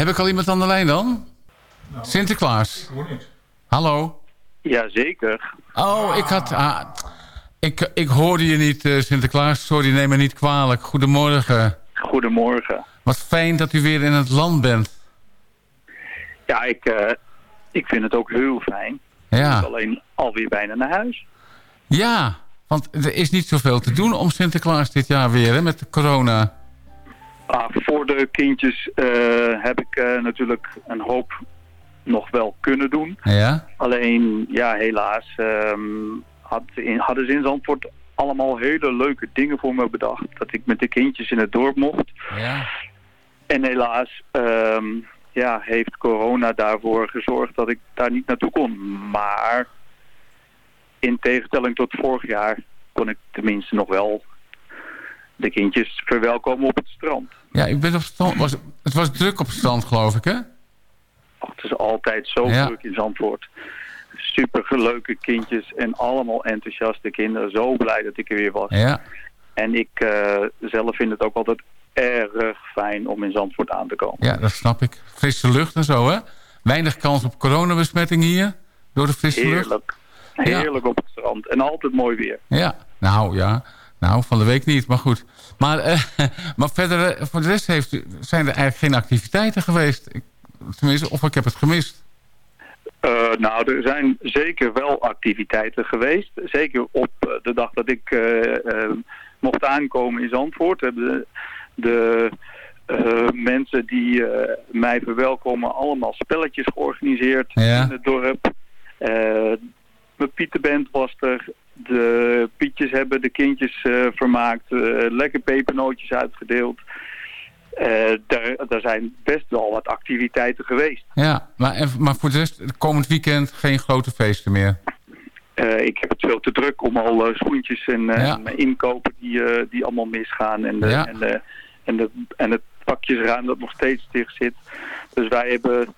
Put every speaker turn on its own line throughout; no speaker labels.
Heb ik al iemand aan de lijn dan? Nou, Sinterklaas. Ik hoor niks. Hallo?
Jazeker.
Oh, ik had... Ah, ik, ik hoorde je niet, uh, Sinterklaas. Sorry, neem me niet kwalijk. Goedemorgen.
Goedemorgen.
Wat fijn dat u weer in het land bent.
Ja, ik, uh, ik vind het ook heel fijn. Ja. Ik alleen alweer bijna naar huis.
Ja, want er is niet zoveel te doen om Sinterklaas dit jaar weer, hè, met de corona.
Ah, voor de kindjes uh, heb ik uh, natuurlijk een hoop nog wel kunnen doen.
Ja?
Alleen, ja, helaas um, had in, hadden ze in Zandvoort allemaal hele leuke dingen voor me bedacht. Dat ik met de kindjes in het dorp mocht.
Ja.
En helaas um, ja, heeft corona daarvoor gezorgd dat ik daar niet naartoe kon. Maar in tegenstelling tot vorig jaar kon ik tenminste nog wel de kindjes verwelkomen op het strand.
Ja, ik ben op het strand. Was, het was druk op het strand, geloof ik, hè?
het is altijd zo druk in Zandvoort. Super leuke kindjes en allemaal enthousiaste kinderen. Zo blij dat ik er weer was.
Ja.
En ik uh, zelf vind het ook altijd erg fijn om in Zandvoort aan te komen.
Ja, dat snap ik. Frisse lucht en zo, hè? Weinig kans op coronabesmetting hier door de frisse
Heerlijk.
lucht.
Heerlijk op het strand. En altijd mooi weer.
Ja, nou ja. Nou, van de week niet, maar goed. Maar, uh, maar verder, uh, voor de rest heeft, zijn er eigenlijk geen activiteiten geweest. Ik, tenminste, of ik heb het gemist.
Uh, nou, er zijn zeker wel activiteiten geweest. Zeker op de dag dat ik mocht aankomen in Zandvoort. Hebben de, de mensen die mij verwelkomen allemaal spelletjes georganiseerd
ja.
in het dorp. mijn Pieterband was er. De pietjes hebben de kindjes uh, vermaakt. Uh, lekker pepernootjes uitgedeeld. Uh, daar, daar zijn best wel wat activiteiten geweest.
Ja, maar, maar voor de rest, komend weekend geen grote feesten meer?
ik heb het veel te druk om al schoentjes en ja. inkopen die, die allemaal misgaan. En, de,
ja.
en, de, en, de, en het pakjesruim dat nog steeds dicht zit. Dus wij hebben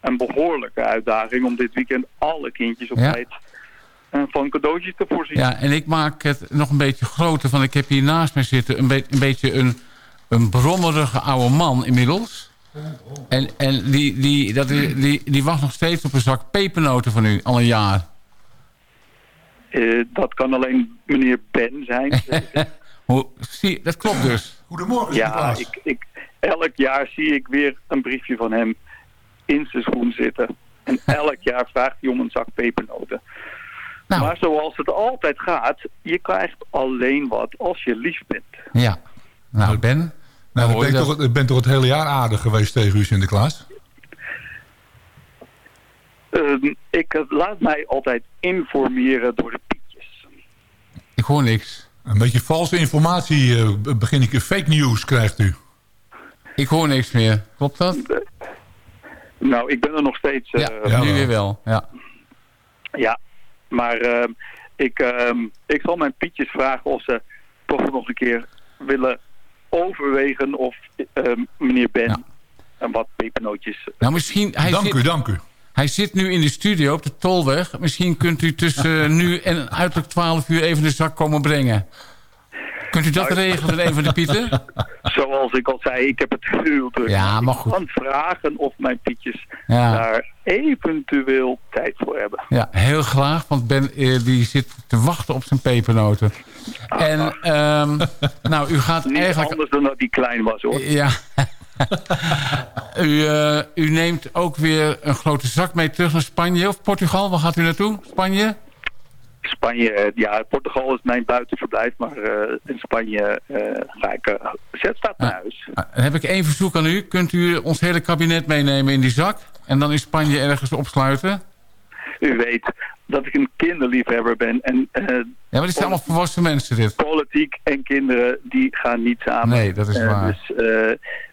een behoorlijke uitdaging om dit weekend alle kindjes op tijd van cadeautjes te voorzien.
Ja, en ik maak het nog een beetje groter. Van ik heb hier naast mij zitten een, be een beetje een, een brommerige oude man inmiddels. En, en die, die, dat, die, die wacht nog steeds op een zak pepernoten van u, al een jaar.
Uh, dat kan alleen meneer Ben zijn.
Hoe, zie, dat klopt dus.
Goedemorgen,
Ja, ik, ik, elk jaar zie ik weer een briefje van hem in zijn schoen zitten. En elk jaar vraagt hij om een zak pepernoten. Nou. Maar zoals het altijd gaat, je krijgt alleen wat als je lief bent.
Ja. Nou, Ben...
Nou, nou ben, toch, ik ben toch het hele jaar aardig geweest tegen u, Sinterklaas?
Uh, ik laat mij altijd informeren door de pietjes.
Ik hoor niks.
Een beetje valse informatie, uh, begin ik fake news krijgt u.
Ik hoor niks meer. Klopt dat?
Uh, nou, ik ben er nog steeds...
ja, ja, nu weer wel. Ja.
Ja, maar uh, ik, uh, ik zal mijn pietjes vragen of ze toch nog een keer willen overwegen of uh, meneer Ben ja. en wat pepernootjes...
Nou, misschien... Hij
dank
zit,
u, dank u.
Hij zit nu in de studio op de Tolweg. Misschien kunt u tussen nu en uiterlijk 12 uur even de zak komen brengen. Kunt u dat nou, regelen een van de pieten?
Zoals ik al zei, ik heb het heel druk.
Ja, maar goed.
Ik kan vragen of mijn pietjes ja. daar eventueel tijd voor hebben.
Ja, heel graag, want Ben die zit te wachten op zijn pepernoten. Ah, en um, nou, u gaat
Niet
eigenlijk...
anders dan dat die klein was, hoor.
Ja. u, uh, u neemt ook weer een grote zak mee terug naar Spanje of Portugal. Waar gaat u naartoe? Spanje?
Spanje, ja, Portugal is mijn buitenverblijf, maar uh, in Spanje uh, ga ik, uh, zet staat naar huis.
Dan heb ik één verzoek aan u. Kunt u ons hele kabinet meenemen in die zak en dan in Spanje ergens opsluiten?
U weet dat ik een kinderliefhebber ben. En,
ja, maar dit zijn allemaal volwassen mensen dit.
Politiek en kinderen, die gaan niet samen.
Nee, dat is waar.
Dus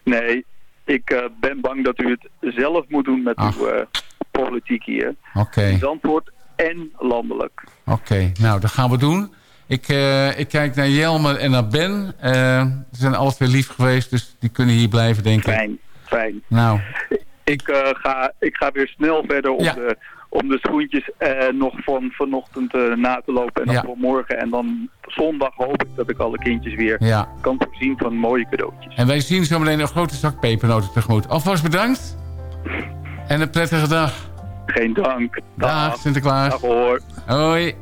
nee, ik ben bang dat u het zelf moet doen met Ach. uw politiek hier.
Oké. Okay.
Zandvoort en landelijk.
Oké, okay, nou dat gaan we doen. Ik, uh, ik kijk naar Jelmer en naar Ben. Uh, ze zijn alle twee lief geweest, dus die kunnen hier blijven, denk ik.
Fijn, fijn.
Nou.
Ik, uh, ga, ik ga weer snel verder om,
ja.
de, om de schoentjes nog van vanochtend na te lopen en dan voor morgen. En dan zondag hoop ik dat ik alle kindjes weer kan voorzien van mooie cadeautjes.
En wij zien zo meteen een grote zak pepernoten tegemoet. Alvast bedankt. En een prettige dag.
Geen dank.
Dag, Sinterklaas.
Dag hoor.
Hoi.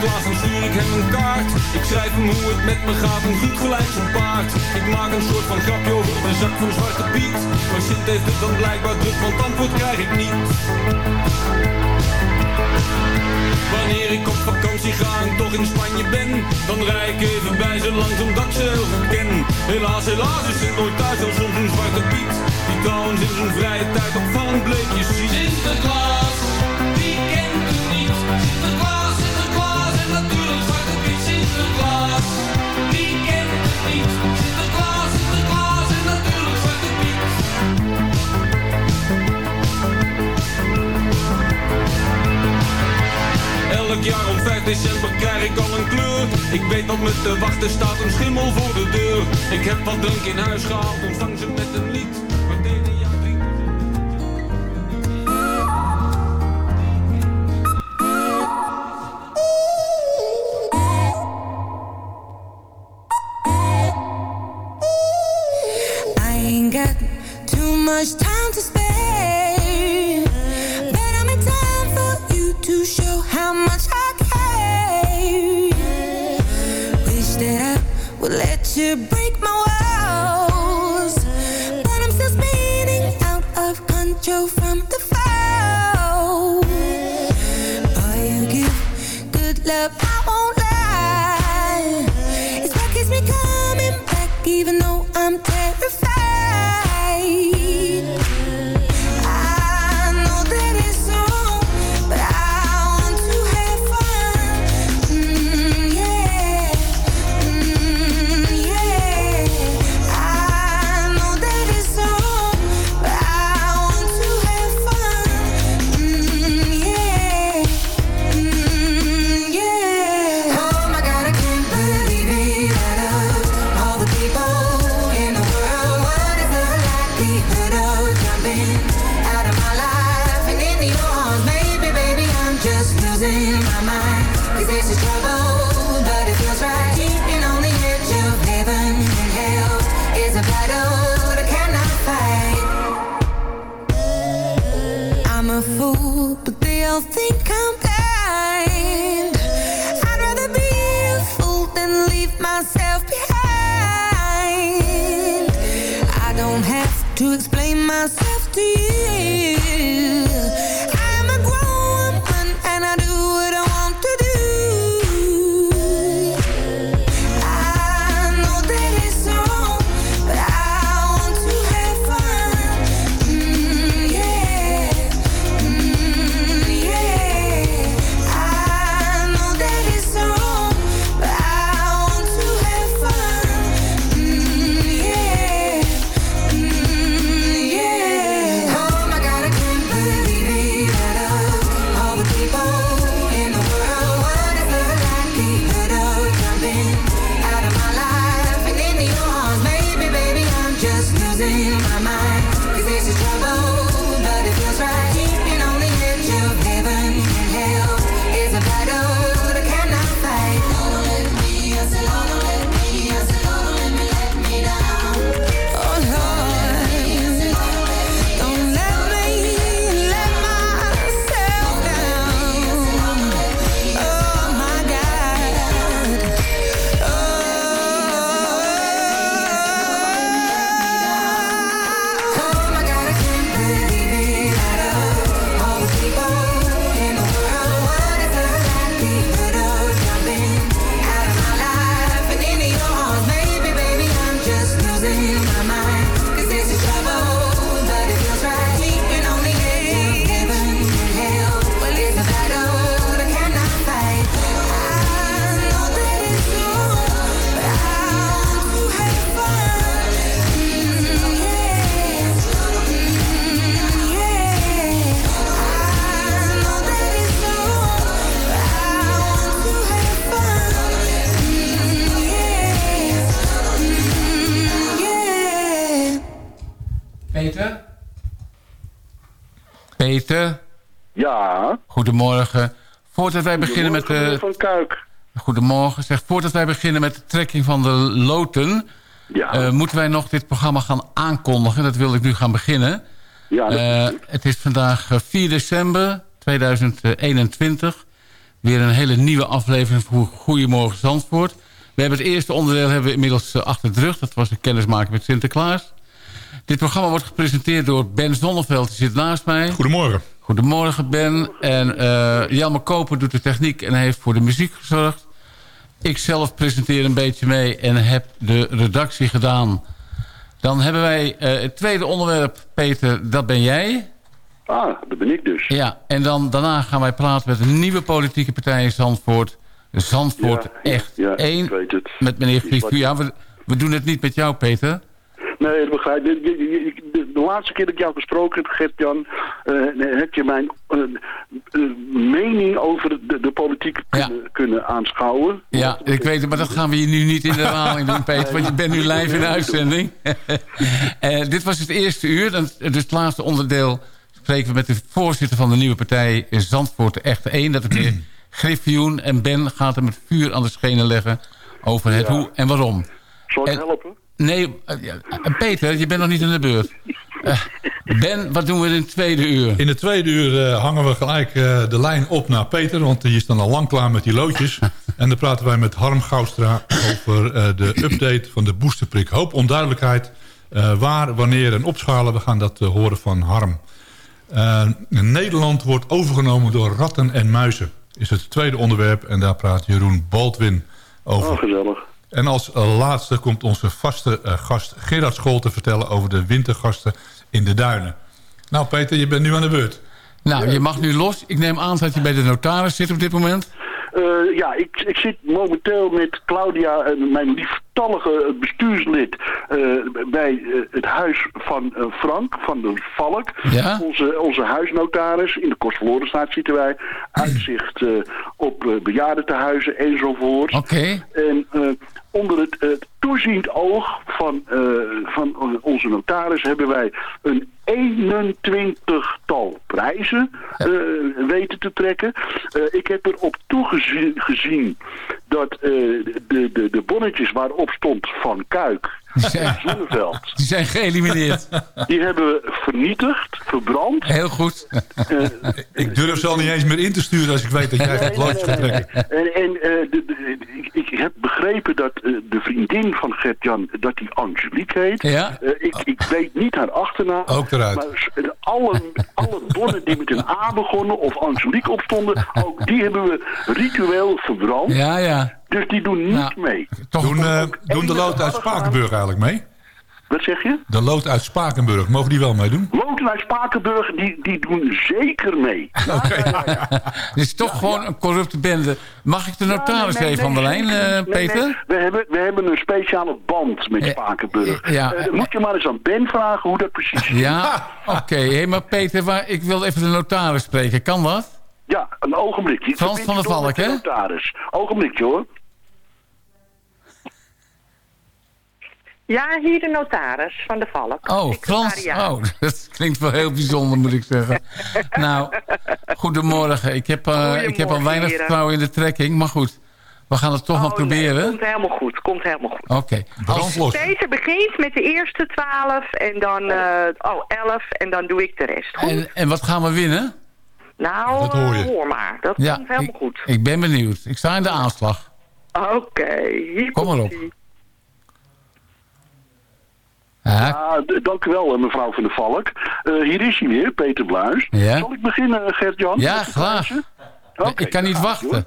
Sinterklaas, dan stuur ik hem een kaart. Ik schrijf hem hoe het met me gaat, een goed gelijk zijn paard. Ik maak een soort van grapje over de zak van Zwarte Piet. Maar Sint heeft het dan blijkbaar druk, want antwoord krijg ik niet. Wanneer ik op vakantie ga en toch in Spanje ben Dan rij ik even bij ze langs omdat ik ze heel goed ken. Helaas, helaas is het nooit thuis als soms een Zwarte Piet Die trouwens in zijn vrije tijd opvallend bleekjes ziet. Sinterklaas, wie kent Elk jaar om 5 december krijg ik al een kleur. Ik weet dat me te wachten staat een schimmel voor de deur. Ik heb wat drank in huis gehaald, ontvang ze met een lied.
much time to spare to break
Peter,
Ja,
goedemorgen. Voordat wij beginnen met de...
meneer Van Kuik.
Goedemorgen. Zeg, voordat wij beginnen met de trekking van de loten...
Ja,
eh, moeten wij nog dit programma gaan aankondigen. Dat wil ik nu gaan beginnen.
ja
Eh, het is vandaag eh, 4 december 2021. Weer een hele nieuwe aflevering voor Goedemorgen Zandvoort. We hebben het eerste onderdeel hebben we inmiddels eh, achter de rug. Dat was een kennismaking met Sinterklaas. Dit programma wordt gepresenteerd door Ben Zonneveld. Die zit naast mij.
Goedemorgen.
Goedemorgen Ben. En eh Jelmer Koper doet de techniek en heeft voor de muziek gezorgd. Ik zelf presenteer een beetje mee en heb de redactie gedaan. Dan hebben wij eh, het tweede onderwerp, Peter, dat ben jij.
Ah, dat ben ik dus.
Ja, en dan daarna gaan wij praten met een nieuwe politieke partij in Zandvoort. Zandvoort
Ja,
echt
ja,
één.
ik weet het.
Met meneer Vries. Ja, we, we doen het niet met jou, Peter.
Nee, dat begrijp ik. De, laatste keer dat ik jou gesproken heb, Gert-Jan, eh, heb je mijn eh, mening over de, de politiek
Ja.
kunnen, kunnen aanschouwen.
Ja, ik weet het, maar dat gaan we hier nu niet in de herhaling doen, Peter. Want je bent nu live in de uitzending. Dit was het eerste uur. Dus het laatste onderdeel spreken we met de voorzitter van de nieuwe partij in Zandvoort, de Echte 1. Dat is meneer Griffioen. En Ben gaat hem het vuur aan de schenen leggen over het
Ja.
hoe en waarom.
Zal ik
En-
helpen?
Nee, eh, eh, Peter, je bent nog niet in de beurt. Eh, ben, wat doen we in het tweede uur?
In het tweede uur eh, hangen we gelijk eh, de lijn op naar Peter... want die is dan al lang klaar met die loodjes. en dan praten wij met Harm Goustra over eh, de update van de boosterprik. Hoop onduidelijkheid. eh, waar, wanneer en opschalen. We gaan dat horen van Harm. Eh, Nederland wordt overgenomen door ratten en muizen. Is het tweede onderwerp. En daar praat Jeroen Baldwin over.
Oh, gezellig.
En als eh, laatste komt onze vaste eh, gast Gerard School te vertellen... over de wintergasten in de duinen. Nou Peter, je bent nu aan de beurt.
Nou, je mag nu los. Ik neem aan dat je bij de notaris zit op dit moment.
Eh, ja, ik, ik zit momenteel met Claudia, eh, mijn lieftallige bestuurslid, eh, bij het huis van Frank van der Valk.
Ja?
Onze, onze huisnotaris. In de Kostverlorenstraat zitten wij. Uitzicht eh, op eh, bejaardentehuizen enzovoort.
Oké.
En eh, onder het eh, toeziend oog van, eh, van onze notaris hebben wij een 21-tal prijzen eh, weten te trekken. Eh, ik heb erop toegezien gezien dat de, de, de bonnetjes waarop stond van Kuik
Die zijn,
Zonneveld,
die zijn geëlimineerd.
die hebben we vernietigd, verbrand.
Heel goed.
Eh,
Ik durf ze al niet eens meer in te sturen als ik weet dat jij het loodje gaat trekken.
En, en eh, de, de- ik, ik heb begrepen dat eh, de vriendin van Gert-Jan, dat die Angelique heet.
Ja?
Ik, ik weet niet haar achternaam.
Ook eruit.
Maar alle, alle bonnen die met een A begonnen of Angelique opstonden, ook die hebben we ritueel verbrand.
Ja, ja.
Dus die doen niet
Nou,
mee.
Toch
Doen, eh, doen de lood uit Spakenburg eigenlijk mee?
Wat zeg je?
De lood uit Spakenburg, mogen die wel meedoen?
Loten uit Spakenburg, die, die doen zeker mee.
Het is toch gewoon een corrupte bende. Mag ik de notaris
Nee, nee,
even aan de
nee,
lijn, eh.
Nee,
Peter?
nee. We, hebben, we hebben een speciale band met
Eh,
Spakenburg.
ja,
moet je maar eens aan Ben vragen hoe dat precies is.
Ja, oké. Hé, maar Peter, waar, ik wil even de notaris spreken. Kan dat?
Ja, een ogenblikje. Ik
Frans van der Valk,
de
hè?
Notaris. Ogenblikje hoor.
Ja, hier de notaris van de Valk.
Oh, Frans. Oh, dat klinkt wel heel bijzonder, moet ik zeggen. Nou, goedemorgen. Ik heb, eh, ik heb al weinig vertrouwen in de trekking. Maar goed, we gaan het toch maar
Oh, nee,
proberen.
komt helemaal goed, komt helemaal goed.
Oké. Als-
Brandlos.
Deze begint met de eerste twaalf en dan, eh oh, elf en dan doe ik de rest. Goed?
En, en wat gaan we winnen?
nou,
dat hoor je.
hoor maar. Dat
Ja,
komt helemaal
ik,
goed.
ik ben benieuwd. Ik sta in de aanslag.
Oké, hier
Kom maar
komt
op. Ja,
dank u wel, eh, mevrouw van der Valk. Eh, hier is hij weer, Peter Bluis.
Ja.
Zal ik beginnen, eh, Gert-Jan?
Ja,
de
graag.
Oké,
ik kan niet wachten.
hoor.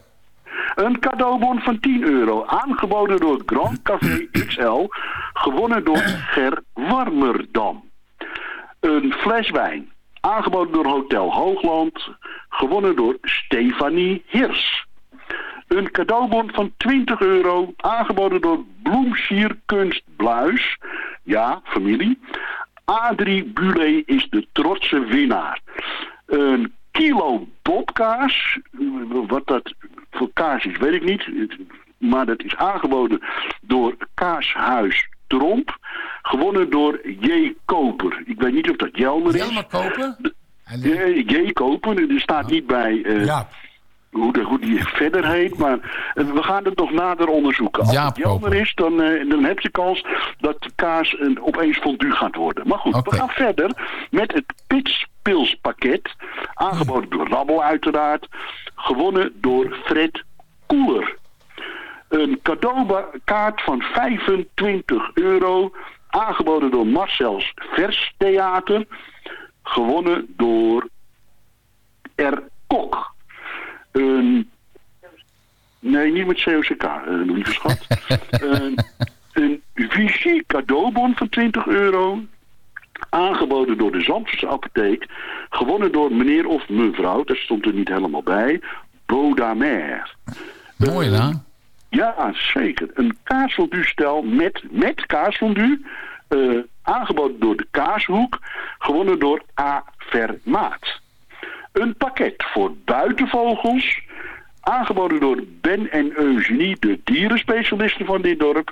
Een cadeaubon van 10 euro, aangeboden door Grand Café XL, gewonnen door Ger Warmerdam. Een fles wijn, aangeboden door Hotel Hoogland, gewonnen door Stefanie Hirs. Een cadeaubon van 20 euro, aangeboden door Bloemsierkunst Bluis. Ja, familie. Adrie Bule is de trotse winnaar. Een kilo bobkaas, wat dat voor kaas is, weet ik niet. Maar dat is aangeboden door Kaashuis Tromp. Gewonnen door J. Koper. Ik weet niet of dat Jelmer is.
Jelmer
Eh, J kopen, er staat niet bij eh,
Ja,
hoe, de, hoe die verder heet, maar eh, we gaan het nog nader onderzoeken. Als het jammer is, dan, eh, dan heb je kans dat de kaas een, opeens fondue gaat worden. Maar goed, we gaan verder met het pitspilspakket. Aangeboden door Rabbel uiteraard. Gewonnen door Fred Koeler. Een cadeaukaart van 25 euro. Aangeboden door Marcel's Vers Theater. Gewonnen door R. Kok. Een... Nee, niet met COCK, eh, lieve schat. een, een Vichy cadeaubon van 20 euro. Aangeboden door de Zandvoortse apotheek. Gewonnen door meneer of mevrouw, dat stond er niet helemaal bij. Baudamer.
Mooie naam.
Ja, zeker. Een kaasfondue-stel met, met kaasfondue. eh, aangeboden door de Kaashoek. Gewonnen door A. Vermaat. Een pakket voor buitenvogels. Aangeboden door Ben en Eugenie, de dierenspecialisten van dit dorp.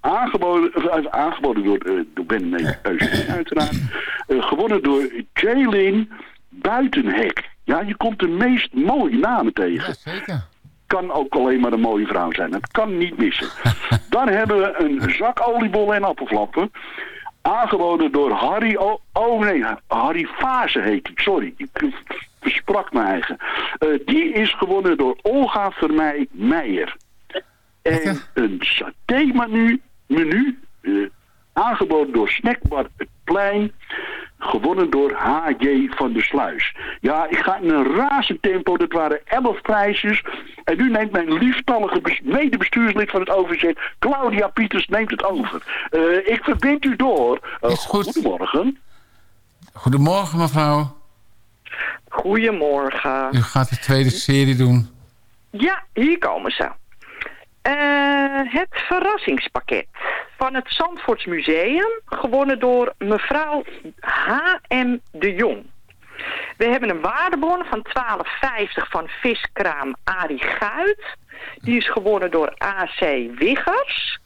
Aangeboden, eh, aangeboden door, eh, door Ben en Eugenie uiteraard. Eh, gewonnen door Jaylin Buitenhek. Ja, je komt de meest mooie namen tegen
Ja, zeker.
kan ook alleen maar een mooie vrouw zijn. Het kan niet missen. Dan hebben we een zak oliebollen en appelflappen. Aangeboden door Harry... O oh nee, Harry Fase heet hij. Sorry, ik versprak mijn eigen. Eh, die is gewonnen door Olga Vermeij Meijer. En een saté-menu, menu, eh, aangeboden door Snackbar Het Plein, gewonnen door H.J. van der Sluis. Ja, ik ga in een razend tempo, dat waren 11 prijsjes. En nu neemt mijn lieftallige bes- medebestuurslid van het OVZ, Claudia Pieters, neemt het over. Eh, ik verbind u door.
Is goed.
Goedemorgen.
Goedemorgen, mevrouw.
Goedemorgen.
U gaat de tweede serie doen.
Ja, hier komen ze. Eh, het verrassingspakket van het Zandvoorts Museum, gewonnen door mevrouw H.M. de Jong. We hebben een waardebon van 12,50 van viskraam Arie Guit. Die is gewonnen door AC Wiggers.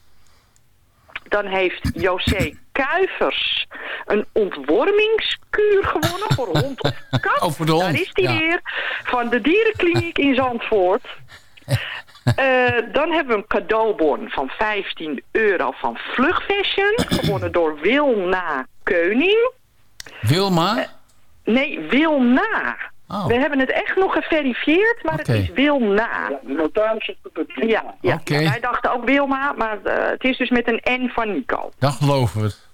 Dan heeft José Kuivers een ontwormingskuur gewonnen voor hond of kat.
Oh, voor de hond,
Daar is die
ja.
weer. Van de dierenkliniek in Zandvoort. Eh, dan hebben we een cadeaubon van 15 euro van Vlugfashion. Gewonnen door Wilna Keuning.
Wilma?
Nee, Wilna.
Oh.
We hebben het echt nog geverifieerd, maar het is Wilna.
De notaris dat het
Ja, ja, ja, wij dachten ook Wilma, maar eh, het is dus met een N van Nico.
Dan geloven we het.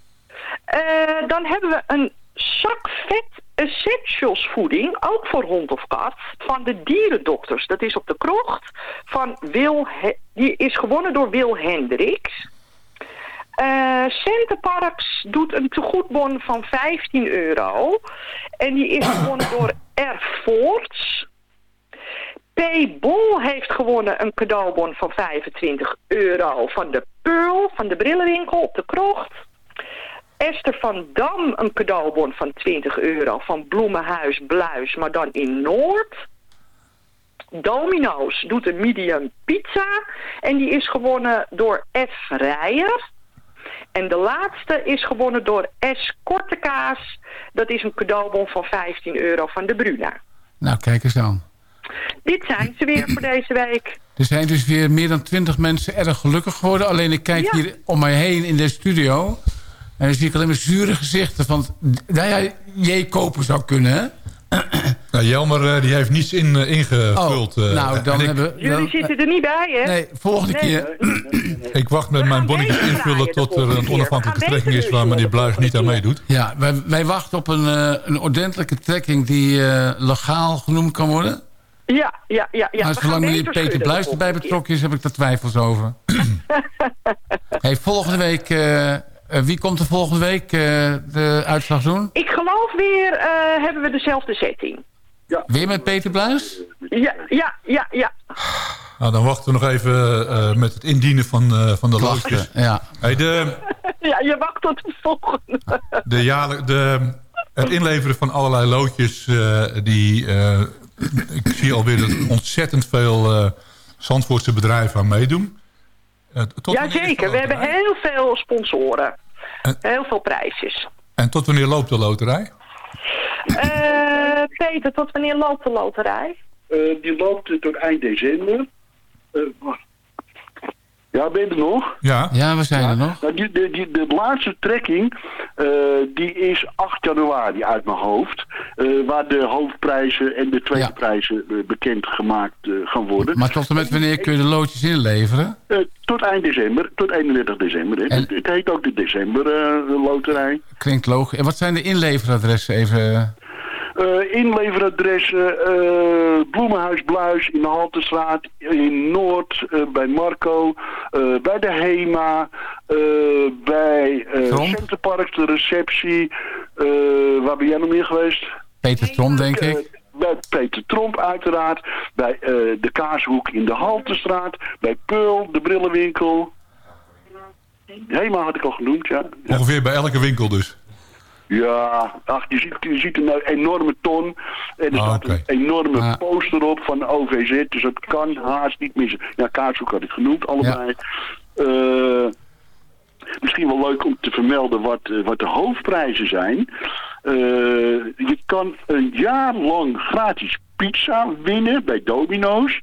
Eh, dan hebben we een zak vet essentials voeding, ook voor hond of kat, van de dierendokters. Dat is op de krocht van Wil, He- die is gewonnen door Wil Hendricks. Eh Centerparks doet een tegoedbon van 15 euro. En die is gewonnen door R. Voorts. P. Bol heeft gewonnen een cadeaubon van 25 euro van de Pearl, van de brillenwinkel op de krocht. Esther van Dam een cadeaubon van 20 euro van Bloemenhuis Bluis, maar dan in Noord. Domino's doet een medium pizza en die is gewonnen door F. Rijer. En de laatste is gewonnen door S. Kortekaas. Dat is een cadeaubon van 15 euro van de Bruna.
Nou, kijk eens aan.
Dit zijn ze weer voor deze week.
Er zijn dus weer meer dan twintig mensen erg gelukkig geworden. Alleen ik kijk
Ja.
hier om mij heen in de studio. En dan zie ik alleen maar zure gezichten. Van, nou ja, J kopen zou kunnen, hè?
Nou, Jelmer eh, die heeft niets in, eh, ingevuld. eh,
nou, dan
ik,
hebben
Jullie
dan-
zitten er niet bij, hè?
Nee, volgende
Nee.
keer.
ik wacht met mijn bonnetjes invullen tot er een onafhankelijke trekking is waar meneer Bluis niet aan meedoet.
Ja, wij, wij wachten op een, eh, een ordentelijke trekking die eh, legaal genoemd kan worden.
Ja, ja, ja. ja.
maar zolang meneer Peter Bluis erbij betrokken is, heb ik daar twijfels over. hey, volgende week, wie komt er volgende week eh, de uitslag doen?
Ik geloof weer, eh, hebben we dezelfde setting.
Weer met Peter Bluis?
Ja, ja, ja, ja.
Nou, dan wachten we nog even eh, met het indienen van, eh, van de loodjes.
Ja.
Hey, de,
Ja, je wacht tot de volgende.
de jaarlijk, de, het inleveren van allerlei loodjes, eh, die, eh, ik zie alweer dat ontzettend veel eh Zandvoortse bedrijven aan meedoen. Tot de
Jazeker, we hebben heel veel sponsoren.
En-
Heel veel prijsjes.
En tot wanneer loopt de loterij?
Eh, Peter, tot wanneer loopt de loterij?
Eh, die loopt tot eind december. Eh, ja, ben je er nog?
Ja,
Ja, we zijn er nog.
Nou, die, die, die, de laatste trekking eh, die is 8 januari uit mijn hoofd. eh, waar de hoofdprijzen en de tweede
Ja.
prijzen eh, bekendgemaakt eh, gaan worden.
Maar tot en met wanneer kun je de loodjes inleveren?
Eh, tot eind december, tot 31 december. Hè.
En-
Het, het heet ook de december eh, loterij.
Klinkt logisch. En wat zijn de inleveradressen even?
Eh, inleveradressen, eh, Bloemenhuis Bluis in de Haltestraat, in Noord, eh, bij Marco, eh, bij de HEMA, eh, bij eh
Tromp?
Centerpark, de receptie. eh, waar ben jij nog meer geweest?
Peter Trom, denk ik.
bij Peter Tromp uiteraard, bij eh, de Kaashoek in de Haltestraat, bij Pearl, de brillenwinkel. HEMA had ik al genoemd, ja. ja.
ongeveer bij elke winkel dus.
Ja, ach, je ziet, je ziet een enorme ton. En er
Ah,
staat een enorme
Ah.
poster op van OVZ. Dus het kan haast niet missen. Ja, Kaartzoek had ik genoemd, allebei. Eh, misschien wel leuk om te vermelden wat, eh, wat de hoofdprijzen zijn. Eh, je kan een jaar lang gratis pizza winnen bij Domino's.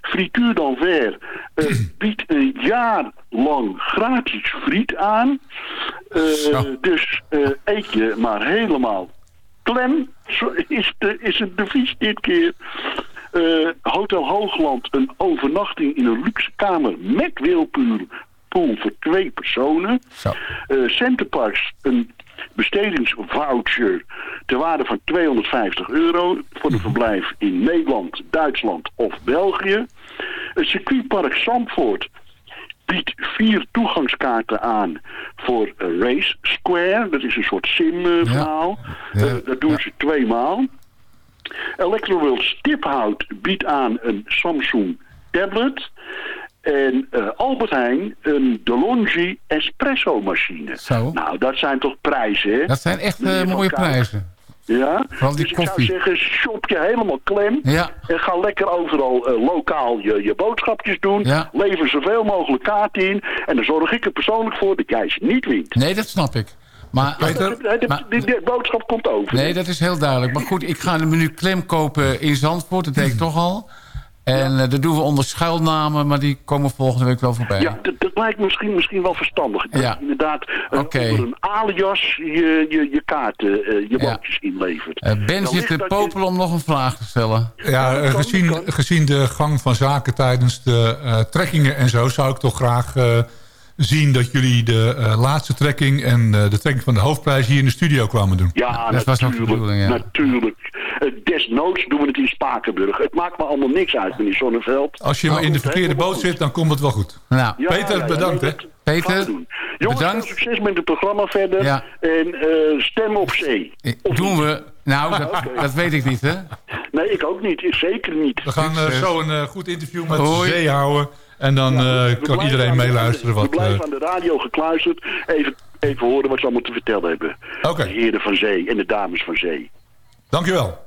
Frituur d'Anvers eh, biedt een jaar lang gratis friet aan. Dus eh, eet je maar helemaal klem, zo is, de, is het devies dit keer. Hotel Hoogland, een overnachting in een luxe kamer met whirlpool pool voor twee personen.
Zo.
Eh Centerparks, een bestedingsvoucher ter waarde van 250 euro voor een verblijf in Nederland, Duitsland of België. Het circuitpark Zandvoort biedt vier toegangskaarten aan voor eh, Race Square. Dat is een soort sim-verhaal.
Ja. Ja.
dat doen ze tweemaal. Electroworld Stiphout biedt aan een Samsung tablet. En eh, Albert Heijn een DeLonghi espresso machine.
Zo.
Nou, dat zijn toch prijzen, hè?
Dat zijn echt eh, mooie prijzen.
Ja?
Vooral die
dus
koffie.
ik zou zeggen, shop je helemaal klem.
Ja.
En ga lekker overal eh, lokaal je, je boodschapjes doen.
Ja.
Lever zoveel mogelijk kaarten in. En dan zorg ik er persoonlijk voor dat jij ze niet wint.
Nee, dat snap ik. Maar,
Peter?
De, de-
Maar-
de- de boodschap komt over.
nee, dat is heel duidelijk. Maar goed, ik ga een menu klem kopen in Zandvoort. Dat deed ik toch al. En eh, dat doen we onder schuilnamen, maar die komen volgende week wel voorbij.
Ja, dat, dat lijkt misschien, misschien wel verstandig. Dat
Ja.
je inderdaad eh,
Oké.
onder een alias je, je, je kaarten, eh, je
Ja.
bootjes inlevert.
Ben
Dan
zit te
je-
popelen om nog een vraag te stellen.
Ja,
kan,
gezien,
kan.
gezien de gang van zaken tijdens de eh, trekkingen en zo... zou ik toch graag eh, zien dat jullie de eh, laatste trekking... en eh, de trekking van de hoofdprijs hier in de studio kwamen doen.
Ja,
dat was ook de bedoeling, ja.
natuurlijk. Eh, desnoods doen we het in Spakenburg. Het maakt me allemaal niks uit, meneer Zonneveld.
Als je maar in de verkeerde boot zit, dan komt het wel goed.
Nou,
Ja,
Peter, bedankt, hè.
Peter,
we. Jongens,
bedankt.
veel succes met het programma verder.
Ja.
En eh, stem op zee.
eh,
Of
doen
niet?
we... Nou, dat, dat weet ik niet, hè?
Nee, ik ook niet. Zeker niet.
We gaan zo een goed interview met
Hoi.
de zee houden. En dan eh,
We
kan
blijven
iedereen meeluisteren.
We
Wat,
blijven
eh,
aan de radio gekluisterd. Even, even horen wat ze allemaal te vertellen hebben.
Oké.
De heren van zee en de dames van zee.
dankjewel.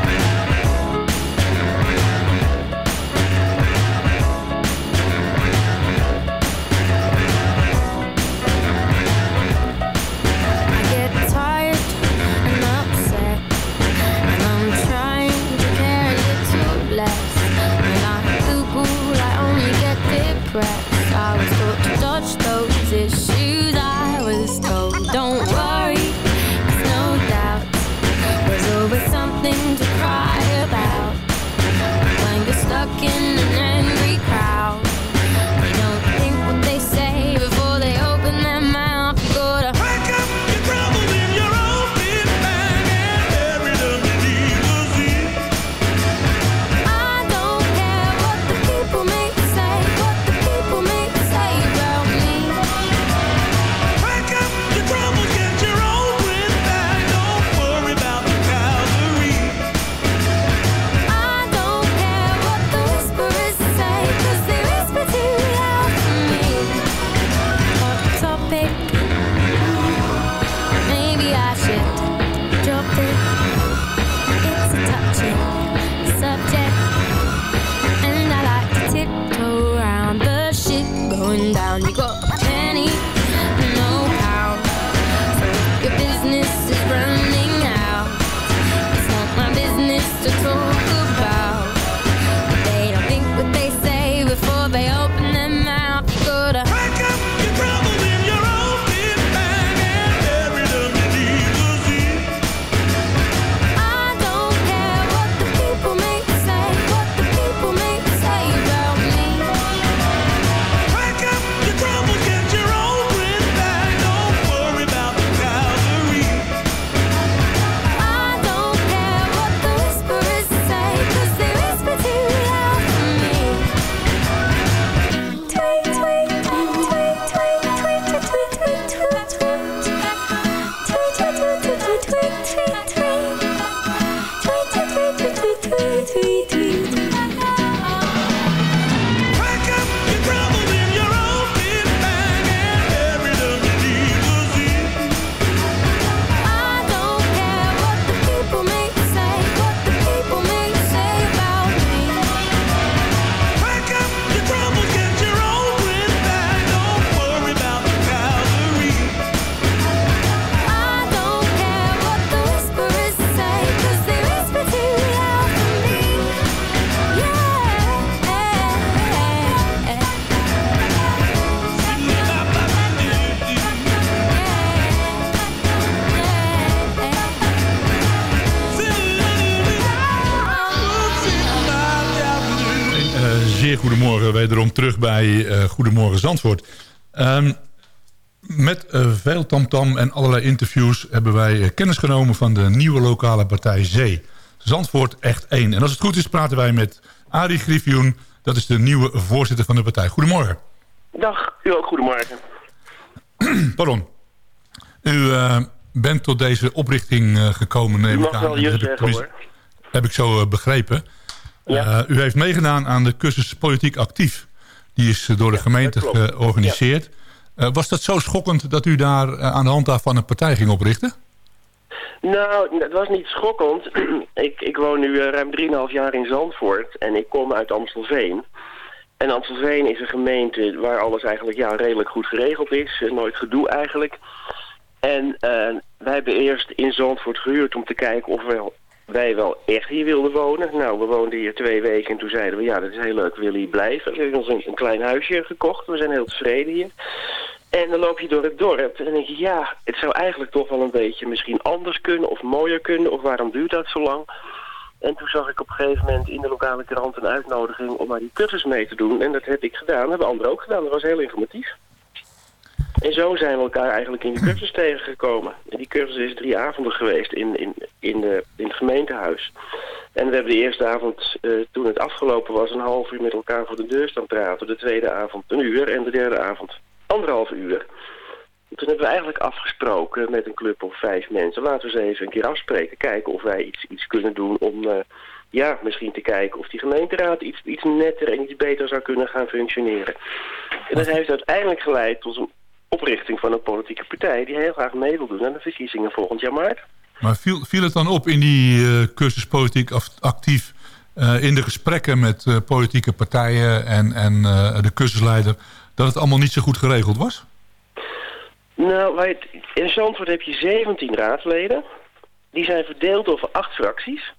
Terug bij eh, Goedemorgen Zandvoort. Ehm, met eh, veel tamtam en allerlei interviews hebben wij eh, kennis genomen van de nieuwe lokale partij Zee. Zandvoort echt één. En als het goed is praten wij met Arie Griffioen. Dat is de nieuwe voorzitter van de partij. Goedemorgen.
Dag, u ook goedemorgen.
Pardon. U bent tot deze oprichting gekomen, neem ik aan.
wel
heb ik
zeggen
precies-
hoor.
Heb ik zo begrepen.
Ja.
U heeft meegedaan aan de cursus Politiek Actief. Die is eh, door de gemeente
klopt.
georganiseerd. Eh, was dat zo schokkend dat u daar eh, aan de hand daarvan een partij ging oprichten?
Nou, het was niet schokkend. ik, ik woon nu eh, ruim 3,5 jaar in Zandvoort en ik kom uit Amstelveen. En Amstelveen is een gemeente waar alles eigenlijk ja, redelijk goed geregeld is. Eh, Nooit gedoe eigenlijk. En eh, wij hebben eerst in Zandvoort gehuurd om te kijken of we, wij wel echt hier wilden wonen. Nou, we woonden hier twee weken en toen zeiden we, ja, dat is heel leuk, we willen hier blijven. We hebben ons een, klein huisje gekocht, we zijn heel tevreden hier. En dan loop je door het dorp en dan denk je, ja, het zou eigenlijk toch wel een beetje misschien anders kunnen of mooier kunnen. Of waarom duurt dat zo lang? En toen zag ik op een gegeven moment in de lokale krant een uitnodiging om maar die cursus mee te doen. En dat heb ik gedaan, dat hebben anderen ook gedaan. Dat was heel informatief. En zo zijn we elkaar eigenlijk in die cursus tegengekomen. En die cursus is drie avonden geweest in, in, in, de, in het gemeentehuis. En we hebben de eerste avond, eh, toen het afgelopen was, een half uur met elkaar voor de deur staan praten. De tweede avond een uur en de derde avond anderhalf uur. En Toen hebben we eigenlijk afgesproken met een club of vijf mensen. Laten we eens even een keer afspreken. Kijken of wij iets, iets kunnen doen om eh, ja, misschien te kijken of die gemeenteraad iets, iets netter en iets beter zou kunnen gaan functioneren. En dat heeft uiteindelijk geleid tot een oprichting van een politieke partij die heel graag mee wil doen aan de verkiezingen volgend jaar maart.
Maar viel, viel het dan op in die eh, cursus Politiek Actief... eh, in de gesprekken met eh, politieke partijen en, en de cursusleider... dat het allemaal niet zo goed geregeld was?
Nou, wij, in Zandvoort heb je 17 raadsleden. Die zijn verdeeld over acht fracties.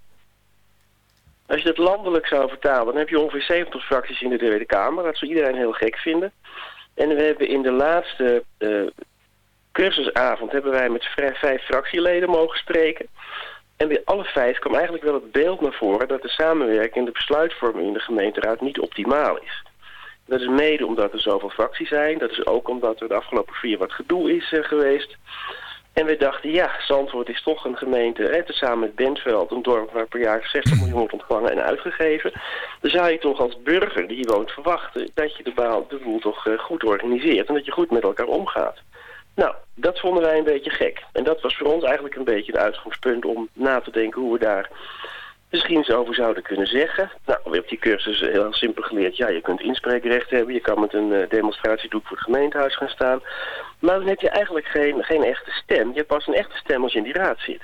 Als je dat landelijk zou vertalen, dan heb je ongeveer 70 fracties in de Tweede Kamer. Dat zou iedereen heel gek vinden. En we hebben in de laatste eh, cursusavond hebben wij met vijf fractieleden mogen spreken. En bij alle vijf kwam eigenlijk wel het beeld naar voren dat de samenwerking en de besluitvorming in de gemeenteraad niet optimaal is. Dat is mede omdat er zoveel fracties zijn. Dat is ook omdat er de afgelopen vier wat gedoe is eh, geweest. En we dachten, ja, Zandvoort is toch een gemeente, hè, tezamen met Bentveld, een dorp waar per jaar 60 miljoen wordt ontvangen en uitgegeven. Dan zou je toch als burger die hier woont verwachten dat je de, baal, de boel toch eh, goed organiseert en dat je goed met elkaar omgaat. Nou, dat vonden wij een beetje gek. En dat was voor ons eigenlijk een beetje het uitgangspunt om na te denken hoe we daar misschien eens over zouden kunnen zeggen. Nou, we hebben die cursus heel simpel geleerd. Ja, je kunt inspreekrecht hebben. Je kan met een eh, demonstratiedoek voor het gemeentehuis gaan staan. Maar dan heb je eigenlijk geen, geen echte stem. Je hebt pas een echte stem als je in die raad zit.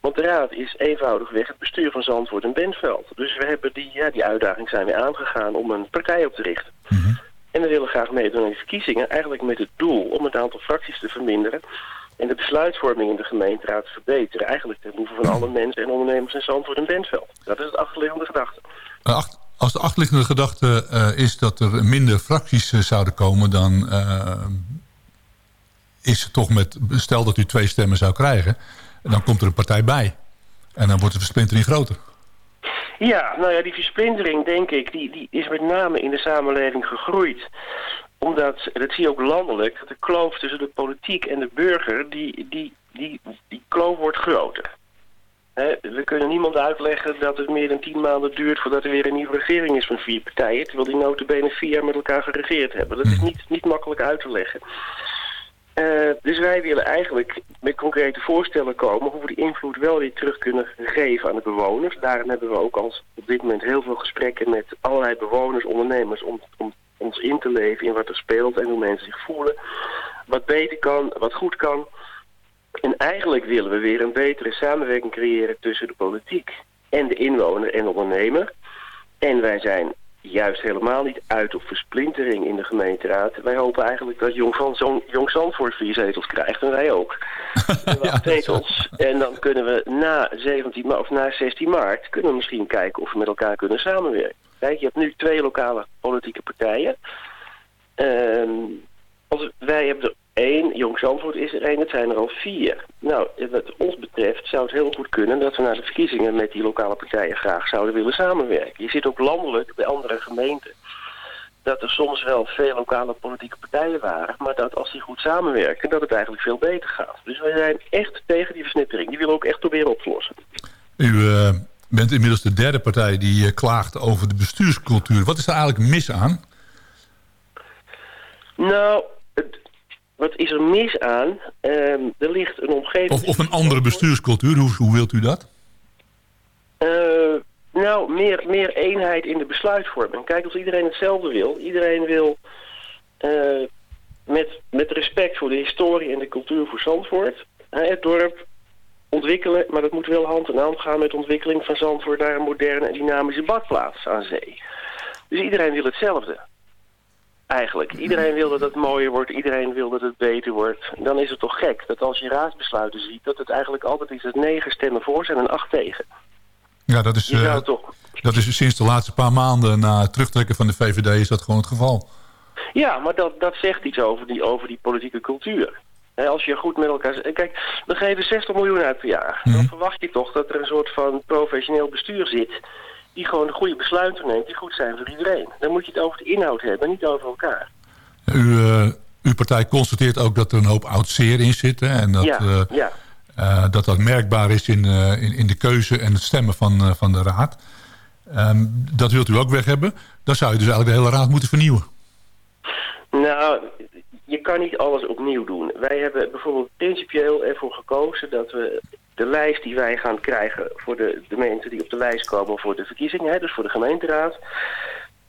Want de raad is eenvoudigweg het bestuur van Zandvoort en Bentveld. Dus we hebben die, ja, die uitdaging zijn we aangegaan om een partij op te richten. En we willen graag meedoen aan die verkiezingen. Eigenlijk met het doel om het aantal fracties te verminderen. En de besluitvorming in de gemeenteraad te verbeteren. Eigenlijk ten behoeve van alle mensen en ondernemers in Zandvoort en Bentveld. Dat is het achterliggende gedachte.
Acht- als de achterliggende gedachte eh, is dat er minder fracties eh, zouden komen... dan eh, is het toch met... stel dat u twee stemmen zou krijgen... dan komt er een partij bij. En dan wordt de versplintering groter.
Ja, nou ja, die versplintering, denk ik, die, die is met name in de samenleving gegroeid. Omdat, dat zie je ook landelijk, dat de kloof tussen de politiek en de burger, die, die, die, die kloof wordt groter. We kunnen niemand uitleggen dat het meer dan tien maanden duurt voordat er weer een nieuwe regering is van vier partijen, terwijl die notabene vier jaar met elkaar geregeerd hebben. Dat is niet, niet makkelijk uit te leggen. Eh, dus wij willen eigenlijk met concrete voorstellen komen hoe we die invloed wel weer terug kunnen geven aan de bewoners. Daarin hebben we ook als op dit moment heel veel gesprekken met allerlei bewoners, ondernemers om, om ons in te leven in wat er speelt en hoe mensen zich voelen. Wat beter kan, wat goed kan. En eigenlijk willen we weer een betere samenwerking creëren tussen de politiek en de inwoner en ondernemer. En wij zijn juist helemaal niet uit op versplintering in de gemeenteraad. Wij hopen eigenlijk dat Jong, van, Jong Zandvoort vier zetels krijgt en wij ook. ja, zetels. En dan kunnen we na, 17 ma- of na 16 maart kunnen we misschien kijken of we met elkaar kunnen samenwerken. Kijk, je hebt nu twee lokale politieke partijen. Ehm, als, wij hebben de één, Jong Zandvoort is er één, het zijn er al vier. Nou, wat ons betreft zou het heel goed kunnen dat we na de verkiezingen met die lokale partijen graag zouden willen samenwerken. Je ziet ook landelijk bij andere gemeenten dat er soms wel veel lokale politieke partijen waren, maar dat als die goed samenwerken, dat het eigenlijk veel beter gaat. Dus wij zijn echt tegen die versnippering. Die willen we ook echt proberen op te lossen.
U eh, bent inmiddels de derde partij die eh, klaagt over de bestuurscultuur. Wat is er eigenlijk mis aan?
Nou, wat is er mis aan? Ehm, er ligt een omgeving...
Of, of een andere bestuurscultuur, hoe, hoe wilt u dat?
Eh, nou, meer, meer eenheid in de besluitvorming. Kijk, als iedereen hetzelfde wil. Iedereen wil eh, met, met respect voor de historie en de cultuur voor Zandvoort... hè, het dorp ontwikkelen, maar dat moet wel hand in hand gaan met de ontwikkeling van Zandvoort... naar een moderne en dynamische badplaats aan zee. Dus iedereen wil hetzelfde. Eigenlijk. Iedereen wil dat het mooier wordt, iedereen wil dat het beter wordt. Dan is het toch gek dat als je raadsbesluiten ziet... dat het eigenlijk altijd is dat negen stemmen voor zijn en acht tegen.
Ja, dat is, eh,
toch...
dat is sinds de laatste paar maanden na het terugtrekken van de VVD is dat gewoon het geval.
Ja, maar dat, dat zegt iets over die, over die politieke cultuur. Als je goed met elkaar... z- Kijk, we geven 60 miljoen uit per jaar. Dan verwacht je toch dat er een soort van professioneel bestuur zit... die gewoon de goede besluiten neemt die goed zijn voor iedereen. Dan moet je het over de inhoud hebben, niet over elkaar.
U, eh, uw partij constateert ook dat er een hoop oud zeer in zit. hè, En dat,
ja,
eh,
ja.
eh, dat dat merkbaar is in, eh, in, in de keuze en het stemmen van, eh, van de raad. Ehm, dat wilt u ook weg hebben. Dan zou je dus eigenlijk de hele raad moeten vernieuwen.
Nou, je kan niet alles opnieuw doen. Wij hebben bijvoorbeeld principieel ervoor gekozen dat we de lijst die wij gaan krijgen voor de, de mensen die op de lijst komen voor de verkiezingen, hè, dus voor de gemeenteraad,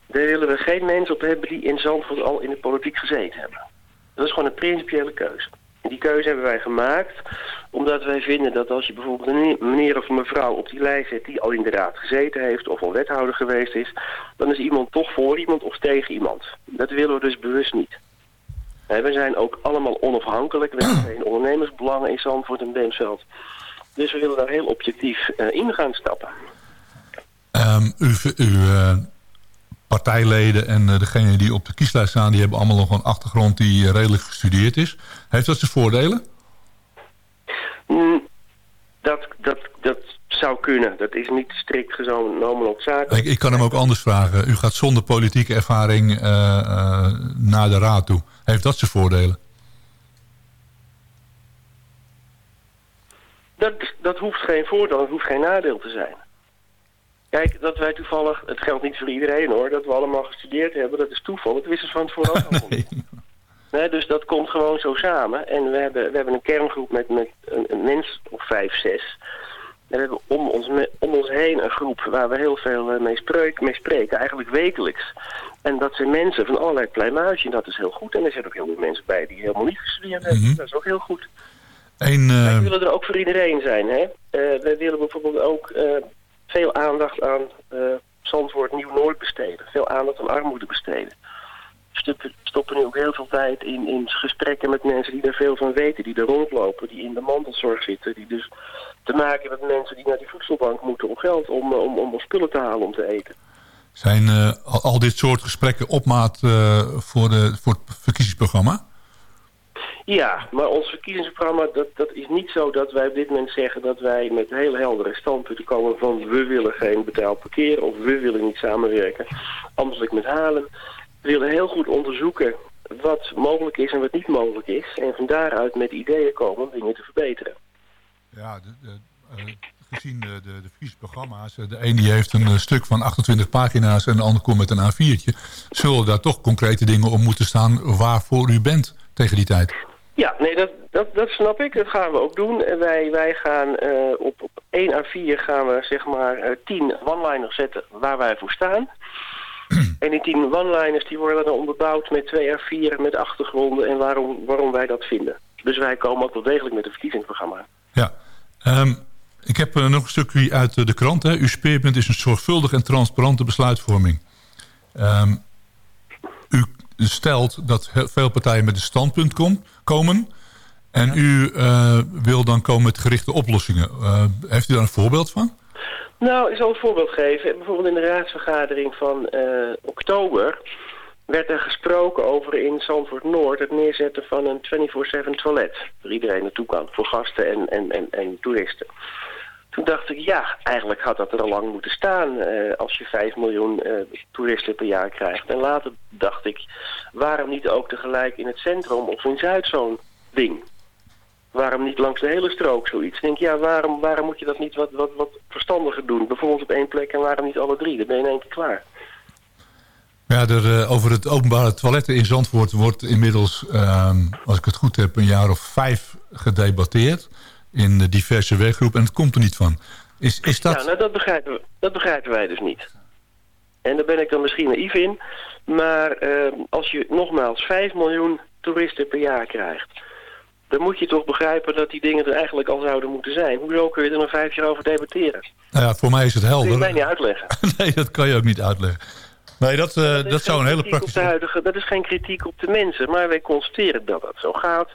daar willen we geen mensen op hebben die in Zandvoort al in de politiek gezeten hebben. Dat is gewoon een principiële keuze. En die keuze hebben wij gemaakt omdat wij vinden dat als je bijvoorbeeld een meneer of mevrouw op die lijst zet die al in de raad gezeten heeft of al wethouder geweest is, dan is iemand toch voor iemand of tegen iemand. Dat willen we dus bewust niet. We zijn ook allemaal onafhankelijk. We hebben geen ondernemersbelangen in Zandvoort en Beemsveld. Dus we willen daar heel objectief eh, in gaan stappen.
Ehm, uw uw eh, partijleden en degenen die op de kieslijst staan... die hebben allemaal nog een achtergrond die redelijk gestudeerd is. Heeft dat zijn voordelen?
Mm, dat, dat, dat zou kunnen. Dat is niet strikt genomen noodzakelijk.
Ik, ik kan hem ook anders vragen. U gaat zonder politieke ervaring uh, naar de raad toe. Heeft dat zijn voordelen?
Dat, dat hoeft geen voordeel, dat hoeft geen nadeel te zijn. Kijk, dat wij toevallig, het geldt niet voor iedereen hoor, dat we allemaal gestudeerd hebben, dat is toeval. Dat wisten ze van tevoren ook al. nee. nee. Dus dat komt gewoon zo samen. En we hebben, we hebben een kerngroep met, met een, een mens of vijf, zes. En we hebben om ons, om ons heen een groep waar we heel veel mee, spreek, mee spreken, eigenlijk wekelijks. En dat zijn mensen van allerlei pluimage en dat is heel goed. En er zijn ook heel veel mensen bij die helemaal niet gestudeerd hebben. Mm -hmm. Dat is ook heel goed.
Een, uh...
Wij willen er ook voor iedereen zijn. Hè? Uh, wij willen bijvoorbeeld ook uh, veel aandacht aan Zandvoort Nieuw-Noord besteden. Veel aandacht aan armoede besteden. Stoppen nu ook heel veel tijd in, in gesprekken met mensen die daar veel van weten. Die er rondlopen, die in de mantelzorg zitten. Die dus te maken hebben met mensen die naar die voedselbank moeten om geld, om, om, om spullen te halen om te eten.
Zijn uh, al, dit soort gesprekken op maat uh, voor, de, voor het verkiezingsprogramma?
Ja, maar ons verkiezingsprogramma, dat, dat is niet zo dat wij op dit moment zeggen dat wij met hele heldere standpunten komen van we willen geen betaald parkeren of we willen niet samenwerken. Ambtelijk met Halen. We willen heel goed onderzoeken wat mogelijk is en wat niet mogelijk is. En van daaruit met ideeën komen om dingen te verbeteren.
Ja, de, de, uh, gezien de, de, de verkiezingsprogramma's, de een die heeft een stuk van 28 pagina's en de ander komt met een A4'tje. Zullen daar toch concrete dingen op moeten staan waarvoor u bent tegen die tijd?
Ja, nee, dat, dat, dat snap ik. Dat gaan we ook doen. Wij, wij gaan uh, op, op 1 A4 gaan we zeg maar uh, 10 one-liners zetten waar wij voor staan. en die 10 one-liners die worden dan onderbouwd met 2 A4 met achtergronden en waarom, waarom wij dat vinden. Dus wij komen ook wel degelijk met een verkiezingsprogramma.
Ja, um, ik heb uh, nog een stukje uit uh, de krant. Hè. Uw speerpunt is een zorgvuldige en transparante besluitvorming. Um, u stelt dat veel partijen met een standpunt kom, komen. En ja. u uh, wil dan komen met gerichte oplossingen. heeft u daar een voorbeeld van?
Nou, ik zal een voorbeeld geven. Bijvoorbeeld in de raadsvergadering van oktober... werd er gesproken over in Zandvoort Noord het neerzetten van een 24-7 toilet. Waar iedereen naartoe kan, voor gasten en, en, en, en toeristen. Toen dacht ik, ja, eigenlijk had dat er al lang moeten staan eh, als je 5 miljoen eh, toeristen per jaar krijgt. En later dacht ik, waarom niet ook tegelijk in het centrum of in Zuid zo'n ding? Waarom niet langs de hele strook zoiets? Ik denk, ja, waarom, waarom moet je dat niet wat, wat, wat verstandiger doen? Bijvoorbeeld op één plek en waarom niet alle drie? Dan ben je in één keer klaar.
Ja, er, eh, over het openbare toiletten in Zandvoort wordt inmiddels, ehm, als ik het goed heb, een jaar of vijf gedebatteerd. In de diverse werkgroepen en het komt er niet van. Is, is dat...
Ja, nou dat begrijpen, we, dat begrijpen wij dus niet. En daar ben ik dan misschien naïef in. Maar eh, als je nogmaals 5 miljoen toeristen per jaar krijgt... dan moet je toch begrijpen dat die dingen er eigenlijk al zouden moeten zijn. Hoezo kun je er nog vijf jaar over debatteren?
Nou ja, voor mij is het
Dat kun
helder.
je mij niet uitleggen.
nee, dat kan je ook niet uitleggen. Nee, dat, eh, dat, zou een hele praktische...
huidige, Dat is geen kritiek op de mensen, maar wij constateren dat dat zo gaat.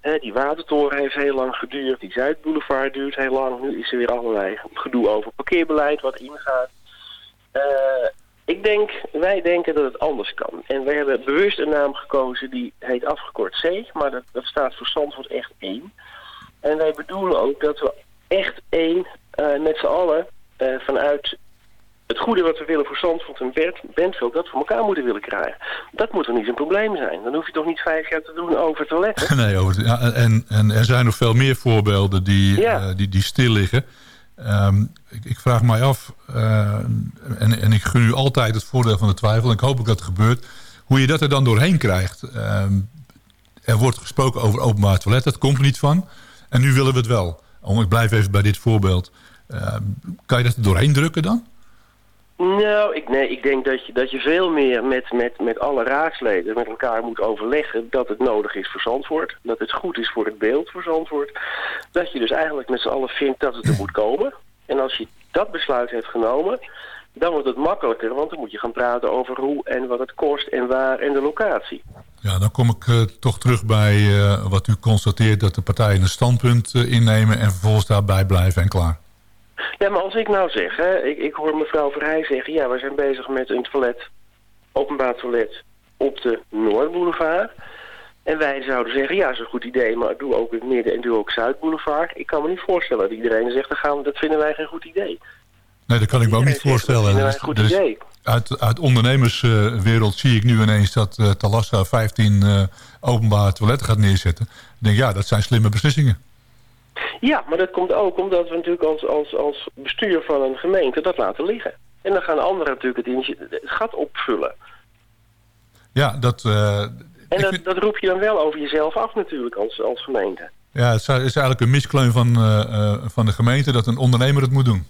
Eh, die Watertoren heeft heel lang geduurd, die Zuidboulevard duurt heel lang. Nu is er weer allerlei gedoe over parkeerbeleid wat ingaat. Eh, ik denk, wij denken dat het anders kan. En we hebben bewust een naam gekozen die heet afgekort C, maar dat, dat staat voor Zandvoort echt één. En wij bedoelen ook dat we echt één eh, met z'n allen eh, vanuit het goede wat we willen voor Zandvoort en Bent, Bentveld, dat voor elkaar moeten willen krijgen. Dat moet toch niet een probleem zijn? Dan hoef je toch niet vijf jaar te doen over toiletten?
Nee, over ja, en, en er zijn nog veel meer voorbeelden die,
Ja.
eh, die, die stil liggen. Ehm, ik, vraag mij af, eh, en, en ik gun u altijd het voordeel van de twijfel... en ik hoop ook dat het gebeurt, hoe je dat er dan doorheen krijgt. Ehm, er wordt gesproken over openbaar toilet, dat komt er niet van. En nu willen we het wel. Oh, ik blijf even bij dit voorbeeld. Ehm, kan je dat er doorheen drukken dan?
Nou, ik, nee, ik denk dat je, dat je veel meer met, met, met alle raadsleden met elkaar moet overleggen dat het nodig is voor Zandvoort. Dat het goed is voor het beeld voor Zandvoort. Dat je dus eigenlijk met z'n allen vindt dat het er moet komen. En als je dat besluit heeft genomen, dan wordt het makkelijker. Want dan moet je gaan praten over hoe en wat het kost en waar en de locatie.
Ja, dan kom ik eh, toch terug bij eh, wat u constateert... dat de partijen een standpunt eh, innemen en vervolgens daarbij blijven en klaar.
Ja, maar als ik nou zeg, hè, ik, ik hoor mevrouw Verheij zeggen... ja, we zijn bezig met een toilet, openbaar toilet op de Noordboulevard. En wij zouden zeggen, ja, dat is een goed idee... maar doe ook het Midden- en doe ook Zuidboulevard. Ik kan me niet voorstellen dat iedereen zegt... Dan gaan dat vinden wij geen goed idee.
Nee, dat kan ik me ook niet voorstellen.
Dat wij een goed
Dus
idee.
uit, uit ondernemerswereld zie ik nu ineens dat eh Talassa 15 eh, openbare toiletten gaat neerzetten. Ik denk, ja, dat zijn slimme beslissingen.
Ja, maar dat komt ook omdat we natuurlijk als, als, als bestuur van een gemeente dat laten liggen. En dan gaan anderen natuurlijk het, het gat opvullen.
Ja, dat, eh,
En dat,
vind-
dat roep je dan wel over jezelf af natuurlijk als, als gemeente.
ja, het is eigenlijk een miskleun van, eh, eh, van de gemeente dat een ondernemer het moet doen.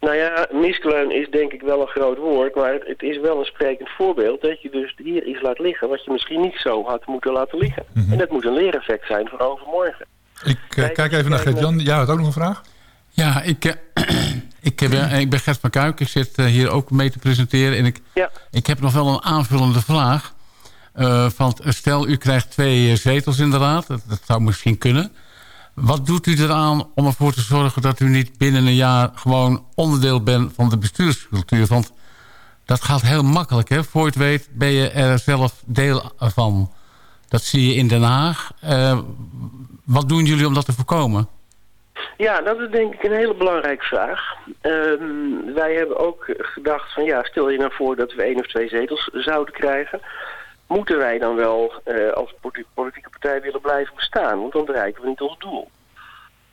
Nou ja, miskleun is denk ik wel een groot woord, maar het, het is wel een sprekend voorbeeld dat je dus hier iets laat liggen wat je misschien niet zo had moeten laten liggen. En dat moet een leereffect zijn voor overmorgen.
Ik eh, kijk even naar Gert-Jan. Ja, had ook nog een vraag?
Ja, ik, eh, ik, ben, ik ben Gert van Kuik. Ik zit eh, hier ook mee te presenteren. En ik,
Ja.
ik heb nog wel een aanvullende vraag. Eh, van, stel, u krijgt twee eh, zetels in de raad. Dat, dat zou misschien kunnen. Wat doet u eraan om ervoor te zorgen dat u niet binnen een jaar... gewoon onderdeel bent van de bestuurscultuur? Want dat gaat heel makkelijk. Hè? Voor je het weet ben je er zelf deel van. Dat zie je in Den Haag. Eh, wat doen jullie om dat te voorkomen?
Ja, dat is denk ik een hele belangrijke vraag. Ehm, wij hebben ook gedacht van ja, stel je nou voor dat we één of twee zetels zouden krijgen. Moeten wij dan wel eh, als politi- politieke partij willen blijven bestaan? Want dan bereiken we niet ons doel.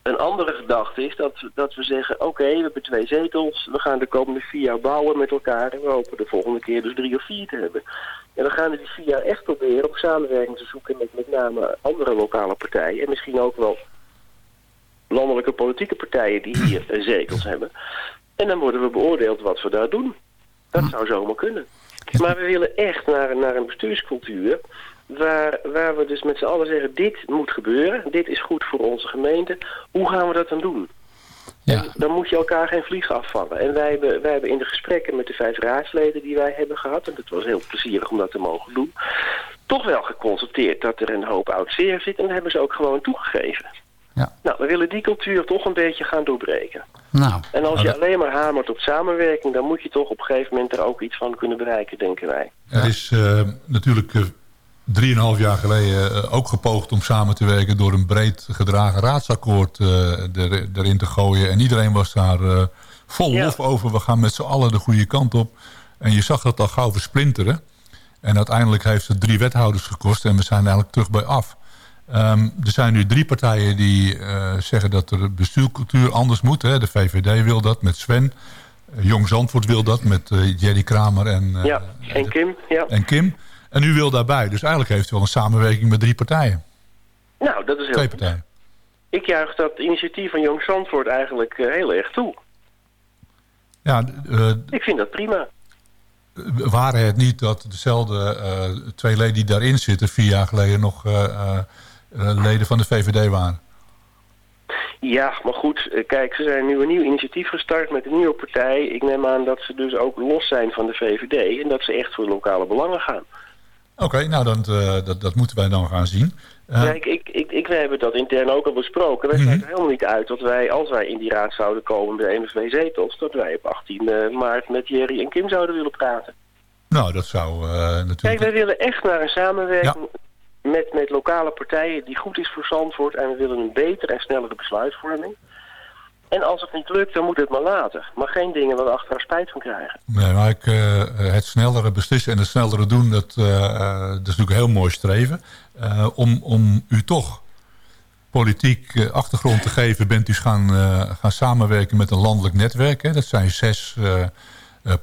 Een andere gedachte is dat, dat we zeggen, oké, we hebben twee zetels. We gaan de komende vier jaar bouwen met elkaar. En we hopen de volgende keer dus drie of vier te hebben. En dan gaan we die vier jaar echt proberen om samenwerking te zoeken met met name andere lokale partijen. En misschien ook wel landelijke politieke partijen die hier zetels hebben. En dan worden we beoordeeld wat we daar doen. Dat zou zomaar kunnen. Maar we willen echt naar, naar een bestuurscultuur waar, waar we dus met z'n allen zeggen, dit moet gebeuren, dit is goed voor onze gemeente. Hoe gaan we dat dan doen?
Ja.
Dan moet je elkaar geen vlieg afvallen. En wij hebben, wij hebben in de gesprekken met de vijf raadsleden die wij hebben gehad, en het was heel plezierig om dat te mogen doen, toch wel geconstateerd dat er een hoop oud zeer zit. En dat hebben ze ook gewoon toegegeven.
Ja.
Nou, we willen die cultuur toch een beetje gaan doorbreken.
Nou,
En als
Nou,
je
dat-
alleen maar hamert op samenwerking, dan moet je toch op een gegeven moment er ook iets van kunnen bereiken, denken wij.
Er is eh, natuurlijk eh, drieënhalf jaar geleden eh, ook gepoogd om samen te werken... door een breed gedragen raadsakkoord eh, er, erin te gooien. En iedereen was daar eh, vol
Ja.
lof over. We gaan met z'n allen de goede kant op. En je zag dat al gauw versplinteren. En uiteindelijk heeft het drie wethouders gekost. En we zijn eigenlijk terug bij af. Ehm, er zijn nu drie partijen die zeggen dat de bestuurcultuur anders moet. Hè. De VVD wil dat met Sven. Jong Zandvoort wil dat met eh, Jerry Kramer en,
ja, en Kim, ja.
en Kim. En u wil daarbij. Dus eigenlijk heeft u wel een samenwerking met drie partijen.
Nou, dat is heel
Twee
goed.
partijen.
Ik juich dat initiatief van Jong Zandvoort eigenlijk eh, heel erg toe.
Ja, eh,
Ik vind dat prima.
waren het niet dat dezelfde eh, twee leden die daarin zitten... vier jaar geleden nog leden van de VVD waren?
Ja, maar goed, kijk, ze zijn nu een nieuw initiatief gestart met een nieuwe partij. Ik neem aan dat ze dus ook los zijn van de VVD en dat ze echt voor lokale belangen gaan.
Oké, nou dan, eh, dat, dat moeten wij dan gaan zien. Eh,
Kijk, ik, ik, ik, wij hebben dat intern ook al besproken. Wij
Mhm.
sluiten helemaal niet uit dat wij, als wij in die raad zouden komen bij een of twee zetels, dat wij op 18 eh, maart met Jerry en Kim zouden willen praten.
nou, dat zou natuurlijk...
Kijk, wij willen echt naar een samenwerking met, met lokale partijen die goed is voor Zandvoort en we willen een betere en snellere besluitvorming. En als het niet lukt, dan moet het maar laten. Maar geen dingen waar we achteraf spijt van krijgen.
Nee, maar ik, eh, het snellere beslissen en het snellere doen, dat, eh, eh, dat is natuurlijk een heel mooi streven. Om, om u toch politiek achtergrond te geven, bent u gaan, gaan samenwerken met een landelijk netwerk. Hè? Dat zijn zes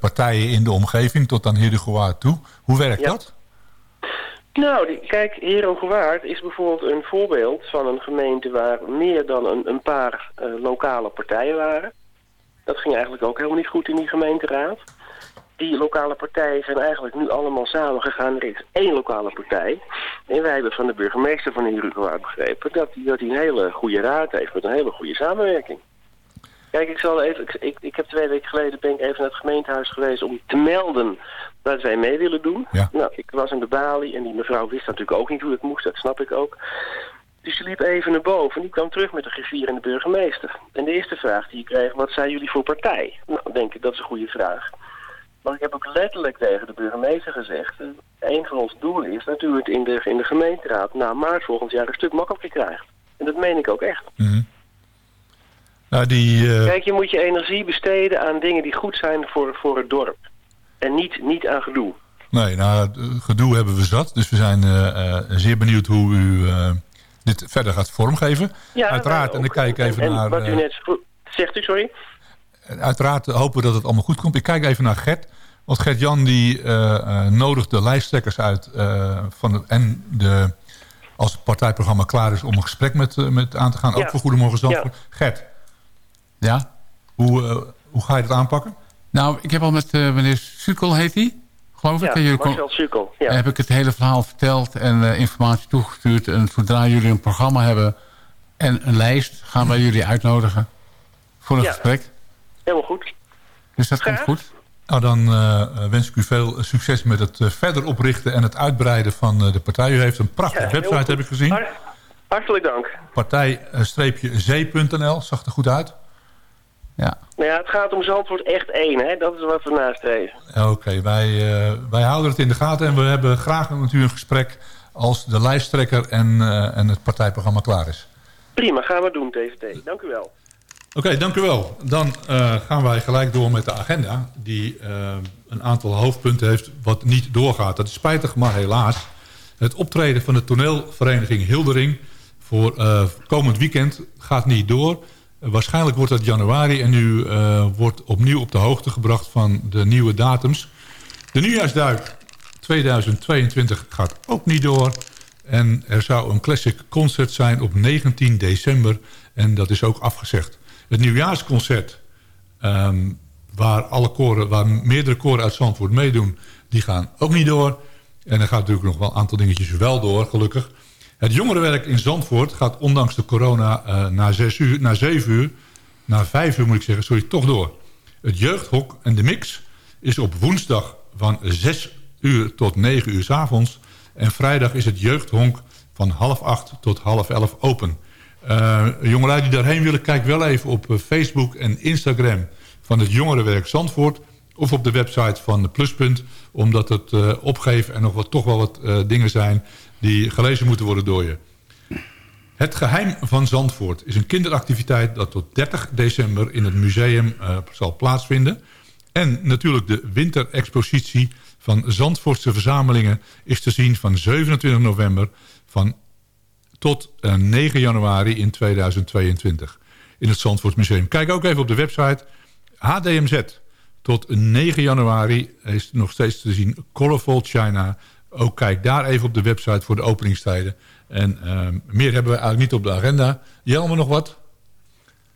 partijen in de omgeving tot aan Heerdegewaard toe. Hoe werkt
Ja.
dat?
Nou, kijk, Herengewaard is bijvoorbeeld een voorbeeld van een gemeente waar meer dan een, een paar eh, lokale partijen waren. Dat ging eigenlijk ook helemaal niet goed in die gemeenteraad. Die lokale partijen zijn eigenlijk nu allemaal samengegaan. Er is één lokale partij. En wij hebben van de burgemeester van Herengewaard begrepen dat hij dat hij een hele goede raad heeft met een hele goede samenwerking. Kijk, ik zal even. Ik, ik, ik heb twee weken geleden ben ik even naar het gemeentehuis geweest om te melden dat wij mee willen doen.
Ja.
Nou, ik was aan de balie en die mevrouw wist natuurlijk ook niet hoe het moest, dat snap ik ook. Dus ze liep even naar boven en die kwam terug met de griffier en de burgemeester. En de eerste vraag die ik kreeg, wat zijn jullie voor partij? Nou, denk ik, dat is een goede vraag. Maar ik heb ook letterlijk tegen de burgemeester gezegd... eh, een van ons doelen is natuurlijk in de, in de gemeenteraad... na maart volgend jaar een stuk makkelijker krijgt. En dat meen ik ook echt.
Mhm. Nou, die, eh,
Kijk, je moet je energie besteden aan dingen die goed zijn voor, voor het dorp. En niet, niet aan gedoe.
nee, nou, het gedoe hebben we zat. Dus we zijn eh, eh, zeer benieuwd hoe u eh, dit verder gaat vormgeven.
Ja,
Uiteraard, en
ook.
kijk ik even
En- en
naar...
Wat u
eh,
net zegt u, sorry?
Uiteraard hopen we dat het allemaal goed komt. Ik kijk even naar Gert. Want Gert-Jan die eh, eh, nodigt de lijsttrekkers uit eh, van en de, als het partijprogramma klaar is om een gesprek met, eh, met aan te gaan. Ook
Ja.
voor Goedemorgen Zandvoort. Gert,
ja.
hoe, eh, hoe ga je dat aanpakken?
Nou, ik heb al met eh, meneer Sukkel, heet hij, geloof ik.
Ja,
en jullie kon-
Marcel Sukkel. Ja.
heb ik het hele verhaal verteld en eh, informatie toegestuurd. En zodra jullie een programma hebben en een lijst, gaan wij jullie uitnodigen voor een
Ja.
gesprek.
Helemaal goed.
Dus dat
Graag.
komt goed.
Nou, dan eh, wens ik u veel succes met het eh, verder oprichten en het uitbreiden van eh, de partij. U heeft een prachtige
Ja,
website,
goed.
heb ik gezien.
Hart- hartelijk dank.
Partij-zee.nl, zag er goed uit.
Ja.
Nou ja, het gaat om Zandvoort echt één, hè? Dat is wat we nastreven.
Oké, wij, eh, wij houden het in de gaten en we hebben graag u een gesprek als de lijsttrekker en, eh, en het partijprogramma klaar is.
Prima, gaan we doen, TVT. Dank u wel.
Oké, dank u wel. Dan eh, gaan wij gelijk door met de agenda die een aantal hoofdpunten heeft wat niet doorgaat. Dat is spijtig, maar helaas. Het optreden van de toneelvereniging Hildering voor komend weekend gaat niet door. Waarschijnlijk wordt dat januari en u eh, wordt opnieuw op de hoogte gebracht van de nieuwe datums. De nieuwjaarsduik 2022 gaat ook niet door. En er zou een classic concert zijn op 19 december. En dat is ook afgezegd. Het nieuwjaarsconcert, ehm, waar, alle koren, waar meerdere koren uit Zandvoort meedoen... die gaan ook niet door. En er gaat natuurlijk nog wel een aantal dingetjes wel door, gelukkig. Het jongerenwerk in Zandvoort gaat ondanks de corona eh na, zes uur, na 7 uur... na 5 uur moet ik zeggen, sorry, toch door. Het jeugdhok en de mix is op woensdag van 6 uur tot 9 uur s avonds. En vrijdag is het jeugdhonk van half 8 tot half 11 open. Uh, jongelui die daarheen willen, kijk wel even op eh, Facebook en Instagram van het Jongerenwerk Zandvoort. Of op de website van de Pluspunt. Omdat het uh, opgeven en nog wat, toch wel wat dingen zijn die gelezen moeten worden door je. Het Geheim van Zandvoort is een kinderactiviteit dat tot 30 december in het museum uh, zal plaatsvinden. En natuurlijk de winterexpositie van Zandvoortse verzamelingen is te zien van 27 november van tot 9 januari in 2022 in het Zandvoortsmuseum. Kijk ook even op de website HDMZ. Tot 9 januari is nog steeds te zien Colorful China. Ook kijk daar even op de website voor de openingstijden. En uh, meer hebben we eigenlijk niet op de agenda. Jelmer nog wat?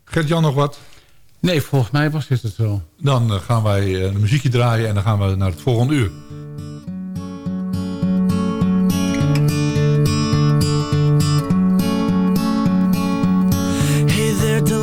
Gert-Jan nog wat?
Nee, volgens mij was dit het zo.
Dan uh, gaan wij uh, een muziekje draaien en dan gaan we naar het volgende uur.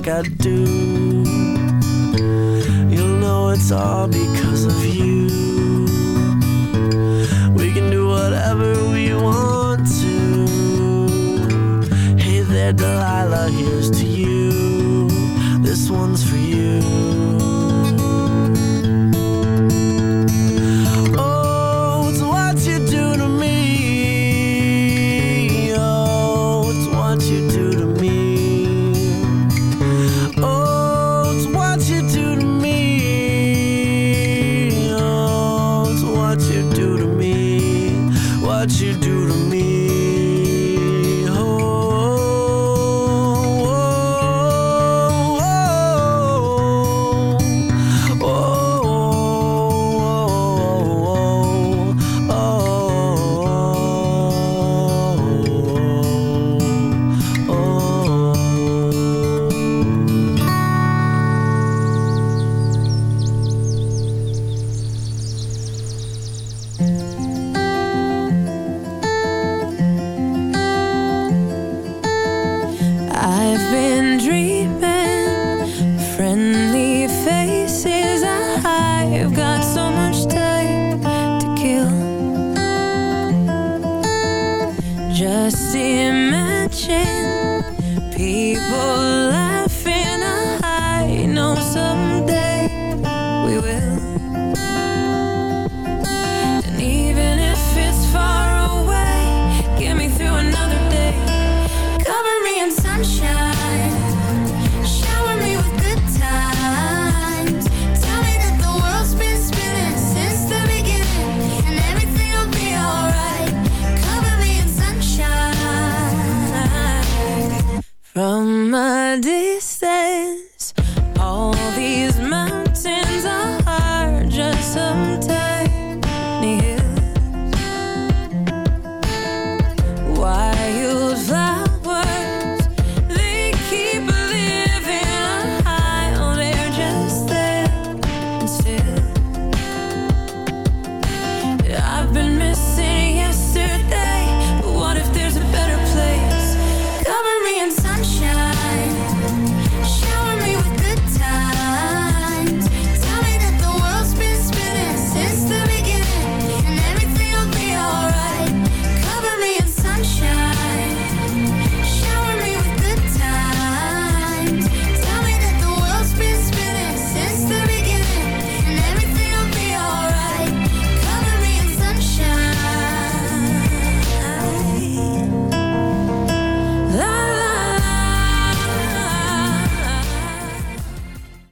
Like I do.
watching
people